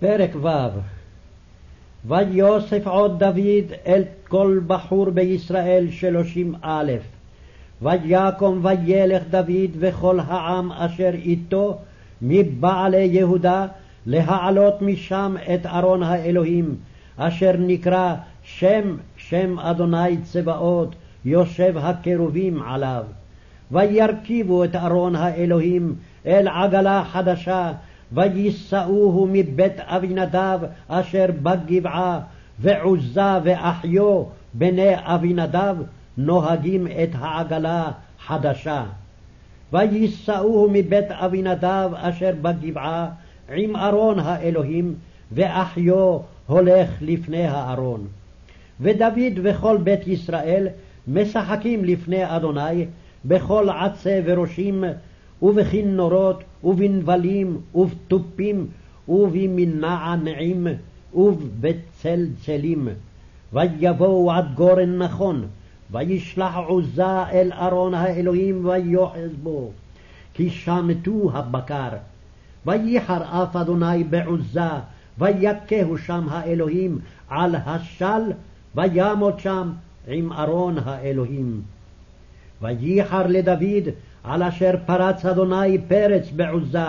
פרק ו' ויוסף עוד דוד אל כל בחור בישראל שלושים א', ויקום וילך דוד וכל העם אשר איתו מבעלי יהודה להעלות משם את ארון האלוהים, אשר נקרא שם שם אדוני צבאות, יושב הקרובים עליו. וירכיבו את ארון האלוהים אל עגלה חדשה, ויישאוהו מבית אבינדב אשר בגבעה, ועוזה ואחיו בני אבינדב נוהגים את העגלה חדשה. ויישאוהו מבית אבינדב אשר בגבעה עם ארון האלוהים, ואחיו הולך לפני הארון. ודוד וכל בית ישראל משחקים לפני אדוני בכל עצי וראשים ובכינורות ובנבלים ובתופים ובמנענעים ובצלצלים. ויבואו עד גורן נכון, וישלח עוזה אל ארון האלוהים ויוחז בו, כי שמטו הבקר. וייחר אף אדוני בעוזה, ויכהו שם האלוהים על השל, וימות שם עם ארון האלוהים. וייחר לדוד על אשר פרץ אדוני פרץ בעוזה,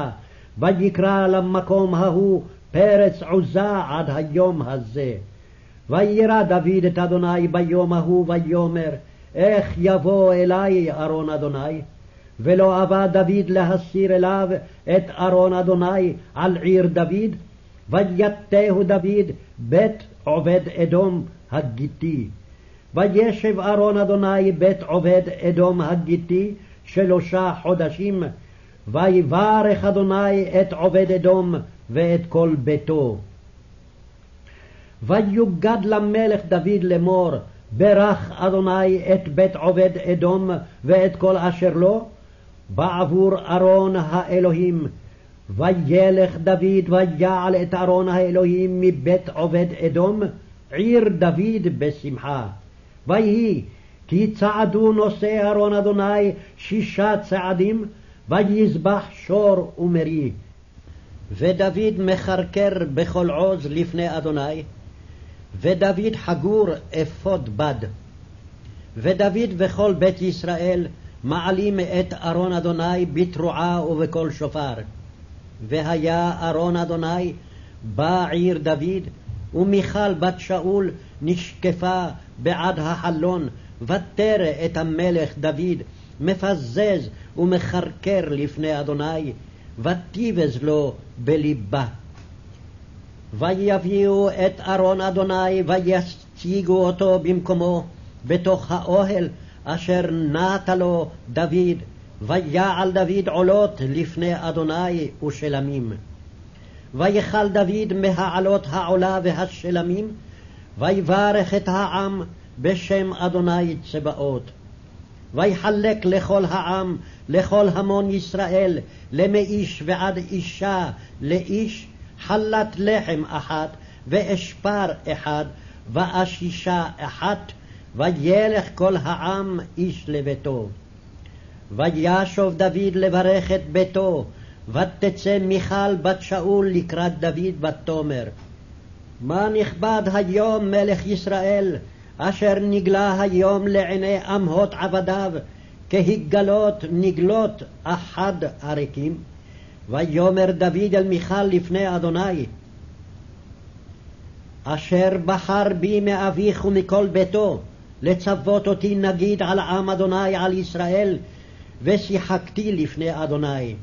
ויקרא למקום ההוא פרץ עוזה עד היום הזה. וירא דוד את אדוני ביום ההוא ויאמר, איך יבוא אלי ארון אדוני? ולא אבא דוד להסיר אליו את ארון אדוני על עיר דוד, ויתהו דוד בית עובד אדום הגיתי. וישב ארון אדוני בית עובד אדום הגיתי שלושה חודשים, ויברך אדוני את עובד אדום ואת כל ביתו. ויוגד למלך דוד לאמור, ברך אדוני את בית עובד אדום ואת כל אשר לו, בעבור ארון האלוהים. וילך דוד ויעל את ארון האלוהים מבית עובד אדום, עיר דוד בשמחה. ויהי כי צעדו נושאי ארון אדוני שישה צעדים, ויזבח שור ומרי. ודוד מכרכר בכל עוז לפני אדוני, ודוד חגור אפוד בד. ודוד וכל בית ישראל מעלים את ארון אדוני בתרועה ובקול שופר. והיה ארון אדוני בעיר דוד, ומיכל בת שאול נשקפה בעד החלון, ותרא את המלך דוד, מפזז ומכרכר לפני אדוני, ותיבז לו בלבה. ויביאו את ארון אדוני ויציגו אותו במקומו בתוך האוהל אשר נטה לו דוד, ויעל דוד עולות לפני אדוני ושלמים. ויכל דוד מהעלות העולה והשלמים, ויברך את העם בשם אדוני צבאות. ויחלק לכל העם, לכל המון ישראל, למאיש ועד אישה, לאיש, חלת לחם אחת, ואשפר אחד, ואשישה אחת, וילך כל העם איש לביתו. וישוב דוד לברך את ביתו, ותצא מיכל בת שאול לקראת דוד ותאמר, מה נכבד היום מלך ישראל, אשר נגלה היום לעיני אמהות עבדיו, כהגלות נגלות אחד הריקים? ויאמר דוד אל מיכל לפני אדוני, אשר בחר בי מאביך ומכל ביתו, לצוות אותי נגיד על עם אדוני על ישראל, ושיחקתי לפני אדוני.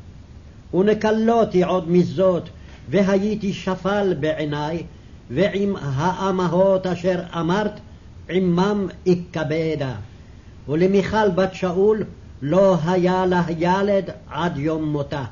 ונקלותי עוד מזאת, והייתי שפל בעיני, ועם האמהות אשר אמרת, עמם אכבדה. ולמיכל בת שאול לא היה לה ילד עד יום מותה.